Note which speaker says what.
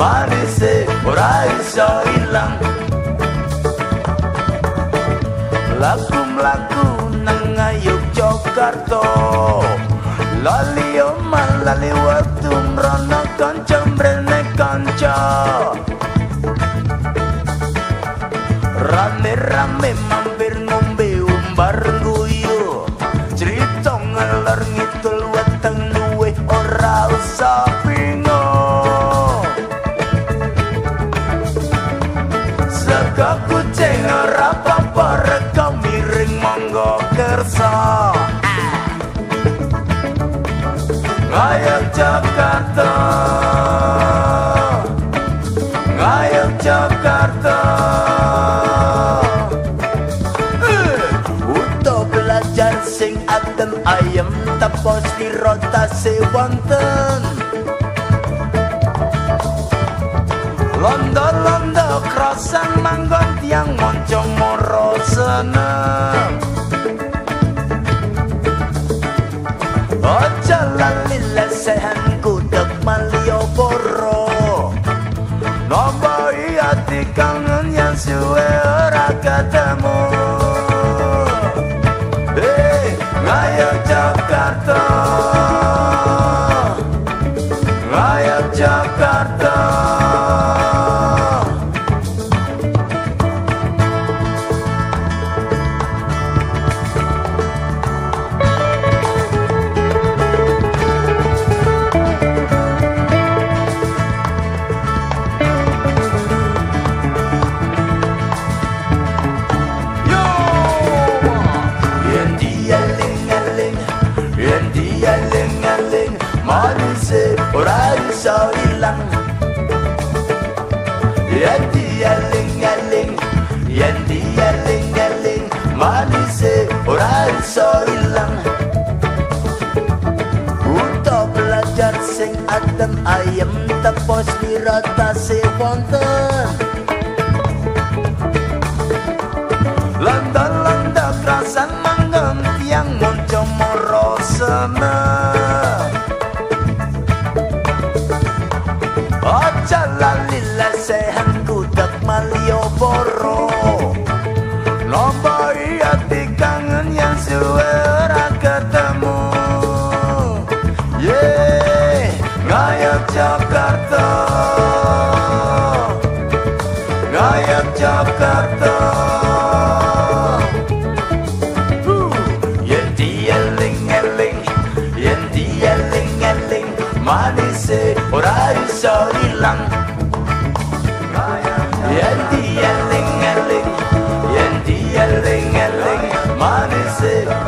Speaker 1: Mami se por ahí soilang Laku-laku nang ayuk Jogarto Lali oman lali waktu mrono kanca mrene kanca Rame-rame mampir nunggu Ngayok Jakarta Untuk belajar sing adem ayem Tapos di rotasi wonten. Londo-londo krosan manggon tiang monco moro seneng rakyat Jakarta. Iso ilang. Yen dia ling-aling, yen dia ling-aling, manise ora iso ilang. Untuk belajar sing adem ayem tepos diratasi wonten. Lali lesehan kudak Malioboro. Nomboi hati kangen yang suwe ora ketemu. Yeay, ngayok Jakarta. Ngayok Jakarta. Yen dia ling-eling Yen dia ling-eling Manise ora iso ilang amanecerá.